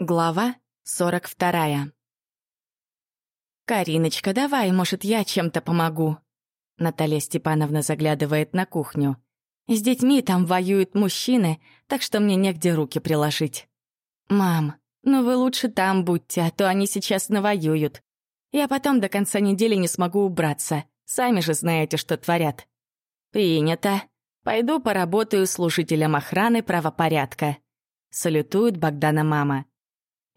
Глава 42. «Кариночка, давай, может, я чем-то помогу?» Наталья Степановна заглядывает на кухню. «С детьми там воюют мужчины, так что мне негде руки приложить». «Мам, ну вы лучше там будьте, а то они сейчас навоюют. Я потом до конца недели не смогу убраться. Сами же знаете, что творят». «Принято. Пойду поработаю служителем охраны правопорядка». Салютует Богдана мама.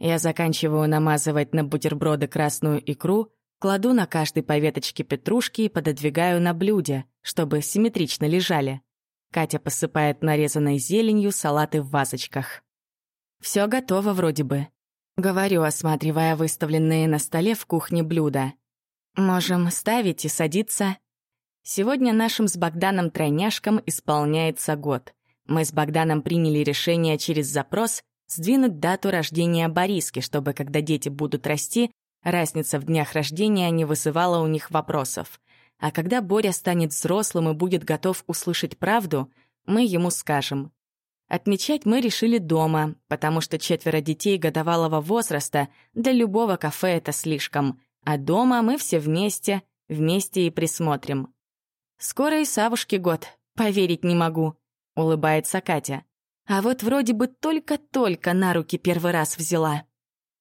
Я заканчиваю намазывать на бутерброды красную икру, кладу на каждой по веточке петрушки и пододвигаю на блюде, чтобы симметрично лежали. Катя посыпает нарезанной зеленью салаты в вазочках. Все готово вроде бы. Говорю, осматривая выставленные на столе в кухне блюда. Можем ставить и садиться. Сегодня нашим с Богданом тройняшкам исполняется год. Мы с Богданом приняли решение через запрос сдвинуть дату рождения Бориски, чтобы, когда дети будут расти, разница в днях рождения не вызывала у них вопросов. А когда Боря станет взрослым и будет готов услышать правду, мы ему скажем. Отмечать мы решили дома, потому что четверо детей годовалого возраста для любого кафе это слишком, а дома мы все вместе, вместе и присмотрим. «Скоро и Савушке год, поверить не могу», — улыбается Катя. А вот вроде бы только-только на руки первый раз взяла.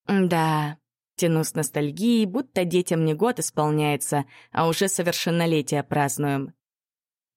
Да, тяну с ностальгией, будто детям не год исполняется, а уже совершеннолетие празднуем.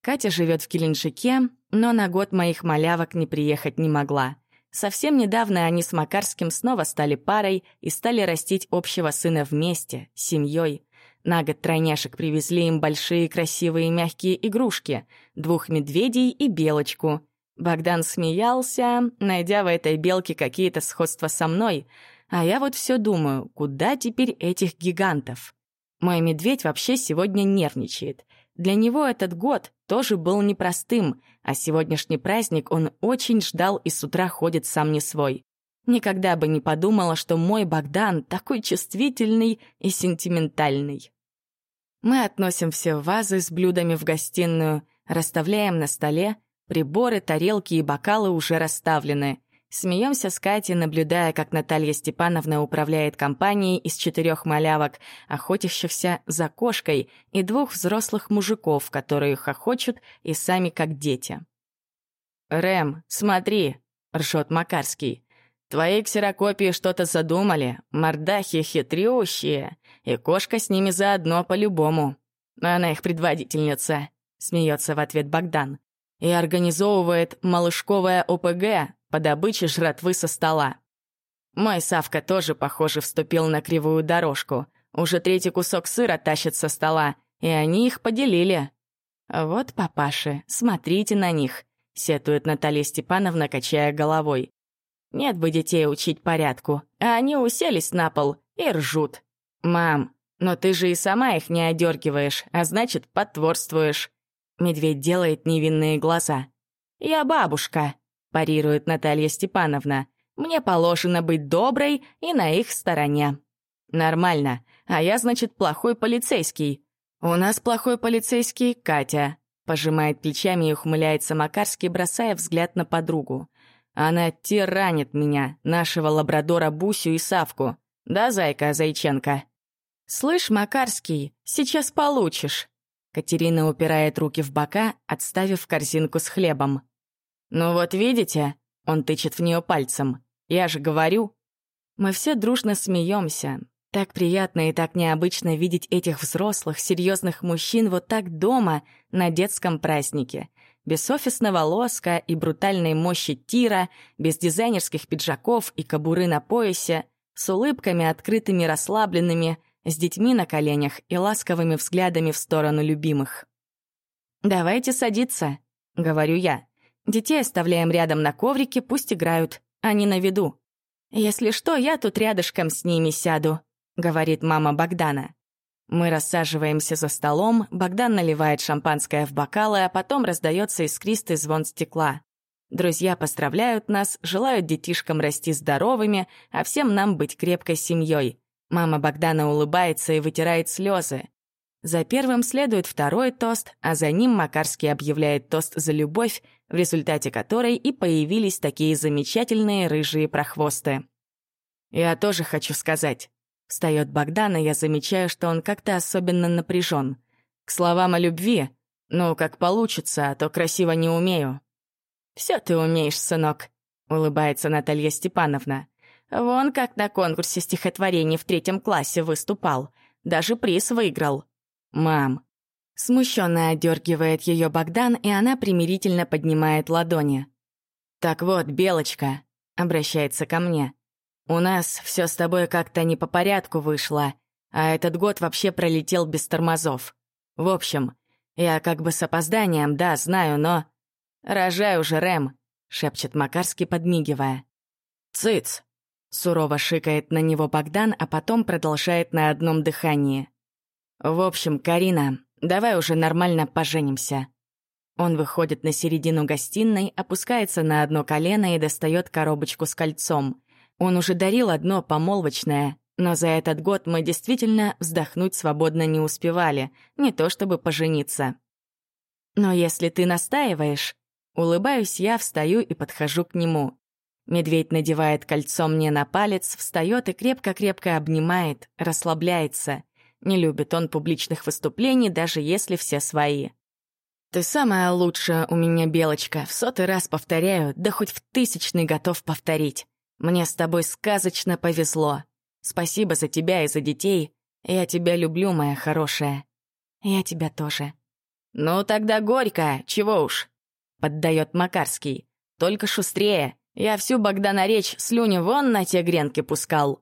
Катя живет в Келеншике, но на год моих малявок не приехать не могла. Совсем недавно они с Макарским снова стали парой и стали растить общего сына вместе, семьей. На год тройняшек привезли им большие красивые мягкие игрушки, двух медведей и белочку — Богдан смеялся, найдя в этой белке какие-то сходства со мной, а я вот все думаю, куда теперь этих гигантов? Мой медведь вообще сегодня нервничает. Для него этот год тоже был непростым, а сегодняшний праздник он очень ждал и с утра ходит сам не свой. Никогда бы не подумала, что мой Богдан такой чувствительный и сентиментальный. Мы относим все вазы с блюдами в гостиную, расставляем на столе, Приборы, тарелки и бокалы уже расставлены. Смеемся с Катей, наблюдая, как Наталья Степановна управляет компанией из четырех малявок, охотящихся за кошкой, и двух взрослых мужиков, которые хохочут и сами как дети. «Рэм, смотри!» — ржет Макарский. «Твои ксерокопии что-то задумали, мордахи хитрющие, и кошка с ними заодно по-любому. Она их предводительница», — смеется в ответ Богдан и организовывает малышковое ОПГ по добыче жратвы со стола. Мой Савка тоже, похоже, вступил на кривую дорожку. Уже третий кусок сыра тащит со стола, и они их поделили. «Вот, папаши, смотрите на них», — сетует Наталья Степановна, качая головой. «Нет бы детей учить порядку, а они уселись на пол и ржут. Мам, но ты же и сама их не одергиваешь, а значит, потворствуешь. Медведь делает невинные глаза. «Я бабушка», — парирует Наталья Степановна. «Мне положено быть доброй и на их стороне». «Нормально. А я, значит, плохой полицейский». «У нас плохой полицейский Катя», — пожимает плечами и ухмыляется Макарский, бросая взгляд на подругу. «Она тиранит меня, нашего лабрадора Бусю и Савку. Да, зайка Зайченко?» «Слышь, Макарский, сейчас получишь», Катерина упирает руки в бока, отставив корзинку с хлебом. «Ну вот видите?» — он тычет в нее пальцем. «Я же говорю». Мы все дружно смеемся. Так приятно и так необычно видеть этих взрослых, серьезных мужчин вот так дома, на детском празднике. Без офисного лоска и брутальной мощи тира, без дизайнерских пиджаков и кобуры на поясе, с улыбками открытыми, расслабленными — с детьми на коленях и ласковыми взглядами в сторону любимых. «Давайте садиться», — говорю я. Детей оставляем рядом на коврике, пусть играют, они на виду. «Если что, я тут рядышком с ними сяду», — говорит мама Богдана. Мы рассаживаемся за столом, Богдан наливает шампанское в бокалы, а потом раздается искристый звон стекла. Друзья поздравляют нас, желают детишкам расти здоровыми, а всем нам быть крепкой семьей. Мама Богдана улыбается и вытирает слезы. За первым следует второй тост, а за ним Макарский объявляет тост за любовь, в результате которой и появились такие замечательные рыжие прохвосты. «Я тоже хочу сказать». Встает Богдан, и я замечаю, что он как-то особенно напряжен. К словам о любви, ну, как получится, а то красиво не умею. Все ты умеешь, сынок», — улыбается Наталья Степановна. «Вон как на конкурсе стихотворений в третьем классе выступал. Даже приз выиграл». «Мам». Смущенно отдергивает ее Богдан, и она примирительно поднимает ладони. «Так вот, Белочка», — обращается ко мне, «у нас все с тобой как-то не по порядку вышло, а этот год вообще пролетел без тормозов. В общем, я как бы с опозданием, да, знаю, но...» «Рожай уже, Рэм», — шепчет Макарский, подмигивая. «Цыц!» — сурово шикает на него Богдан, а потом продолжает на одном дыхании. «В общем, Карина, давай уже нормально поженимся». Он выходит на середину гостиной, опускается на одно колено и достает коробочку с кольцом. Он уже дарил одно помолвочное, но за этот год мы действительно вздохнуть свободно не успевали, не то чтобы пожениться. Но если ты настаиваешь, улыбаюсь я, встаю и подхожу к нему. Медведь надевает кольцо мне на палец, встает и крепко-крепко обнимает, расслабляется. Не любит он публичных выступлений, даже если все свои. «Ты самая лучшая у меня, Белочка, в сотый раз повторяю, да хоть в тысячный готов повторить. Мне с тобой сказочно повезло. Спасибо за тебя и за детей. Я тебя люблю, моя хорошая. Я тебя тоже». «Ну тогда горько, чего уж», — поддает Макарский. «Только шустрее. Я всю Богдана речь слюни вон на те гренки пускал».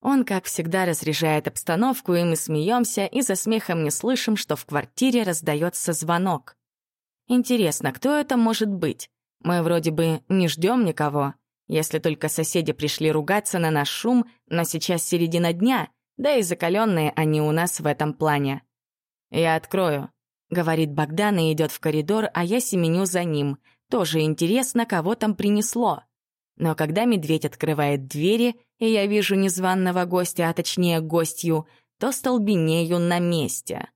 Он, как всегда, разряжает обстановку, и мы смеемся, и за смехом не слышим, что в квартире раздается звонок. Интересно, кто это может быть? Мы вроде бы не ждем никого. Если только соседи пришли ругаться на наш шум, но сейчас середина дня, да и закаленные они у нас в этом плане. «Я открою», — говорит Богдан и идет в коридор, а я семеню за ним. Тоже интересно, кого там принесло. Но когда медведь открывает двери, и я вижу незваного гостя, а точнее гостью, то столбенею на месте.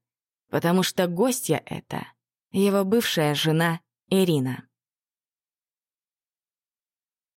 Потому что гостья это его бывшая жена Ирина.